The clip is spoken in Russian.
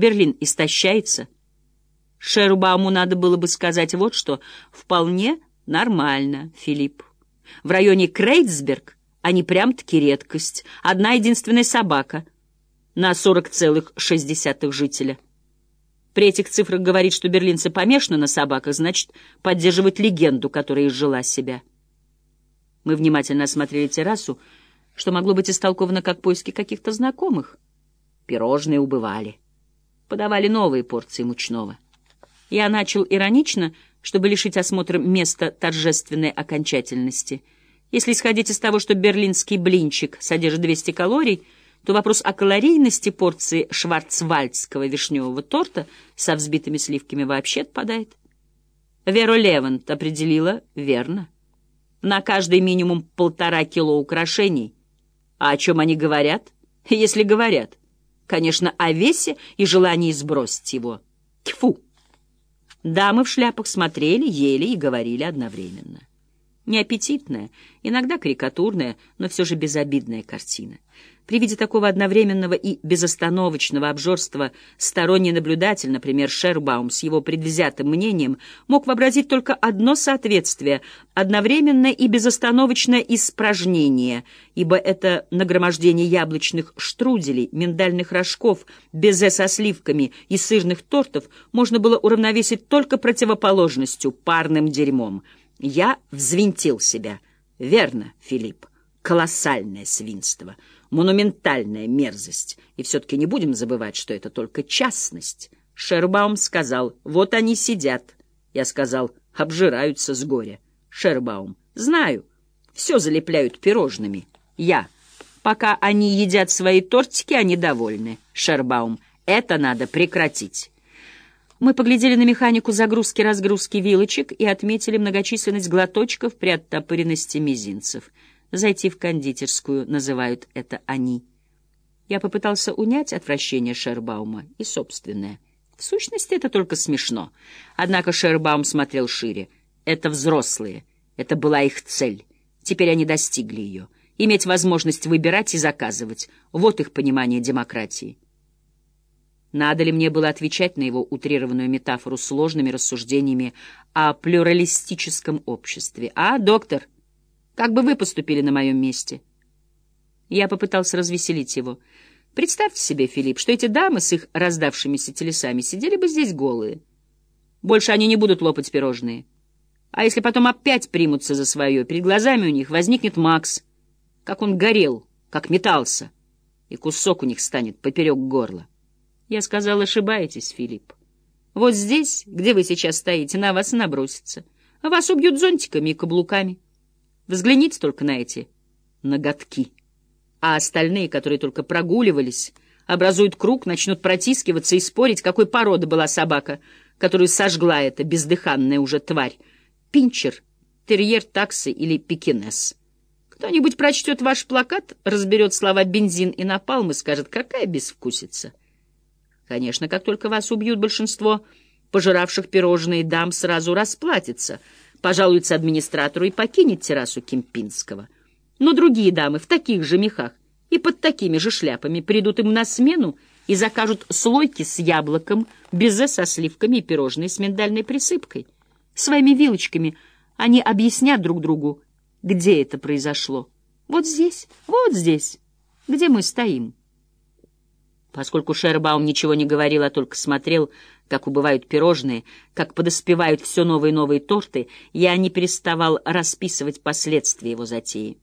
Берлин истощается. Шерубауму надо было бы сказать вот что. Вполне нормально, Филипп. В районе Крейцберг они прям-таки редкость. Одна единственная собака на 40,6 жителя. При этих цифрах говорит, что берлинцы помешаны на собаках, значит, поддерживать легенду, которая изжила себя. Мы внимательно осмотрели террасу, что могло быть истолковано как поиски каких-то знакомых. Пирожные убывали. Подавали новые порции мучного. Я начал иронично, чтобы лишить осмотра места торжественной окончательности. Если исходить из того, что берлинский блинчик содержит 200 калорий — то вопрос о калорийности порции шварцвальдского вишневого торта со взбитыми сливками вообще отпадает. Вера Левант определила верно. На каждый минимум полтора кило украшений. А о чем они говорят? Если говорят. Конечно, о весе и желании сбросить его. Тьфу! Дамы в шляпах смотрели, ели и говорили одновременно. Неаппетитная, иногда карикатурная, но все же безобидная картина. При виде такого одновременного и безостановочного обжорства сторонний наблюдатель, например, Шербаум с его предвзятым мнением, мог вообразить только одно соответствие — одновременное и безостановочное испражнение, ибо это нагромождение яблочных штруделей, миндальных рожков, безе со сливками и сырных тортов можно было уравновесить только противоположностью — парным дерьмом. Я взвинтил себя. Верно, Филипп, колоссальное свинство — монументальная мерзость. И все-таки не будем забывать, что это только частность. Шербаум сказал, вот они сидят. Я сказал, обжираются с горя. Шербаум, знаю, все залепляют пирожными. Я, пока они едят свои тортики, они довольны. Шербаум, это надо прекратить. Мы поглядели на механику загрузки-разгрузки вилочек и отметили многочисленность глоточков при оттопыренности мизинцев — Зайти в кондитерскую называют это они. Я попытался унять отвращение Шербаума и собственное. В сущности, это только смешно. Однако Шербаум смотрел шире. Это взрослые. Это была их цель. Теперь они достигли ее. Иметь возможность выбирать и заказывать. Вот их понимание демократии. Надо ли мне было отвечать на его утрированную метафору сложными рассуждениями о плюралистическом обществе? А, доктор? Как бы вы поступили на моем месте?» Я попытался развеселить его. «Представьте себе, Филипп, что эти дамы с их раздавшимися телесами сидели бы здесь голые. Больше они не будут лопать пирожные. А если потом опять примутся за свое, перед глазами у них возникнет Макс, как он горел, как метался, и кусок у них станет поперек горла. Я сказал, ошибаетесь, Филипп. Вот здесь, где вы сейчас стоите, на вас набросится. Вас убьют зонтиками и каблуками. Взгляните только на эти ноготки. А остальные, которые только прогуливались, образуют круг, начнут протискиваться и спорить, какой породы была собака, которую сожгла эта бездыханная уже тварь. Пинчер, терьер, таксы или пекинес. Кто-нибудь прочтет ваш плакат, разберет слова «бензин» и «напалм» и скажет, какая безвкусица. Конечно, как только вас убьют, большинство пожиравших пирожные дам сразу расплатится — пожалуется администратору и покинет террасу Кемпинского. Но другие дамы в таких же мехах и под такими же шляпами придут им на смену и закажут слойки с яблоком, безе со сливками и пирожные с миндальной присыпкой. Своими вилочками они объяснят друг другу, где это произошло. Вот здесь, вот здесь, где мы стоим. Поскольку Шербаум ничего не говорил, а только смотрел, как убывают пирожные, как подоспевают все новые новые торты, я не переставал расписывать последствия его затеи.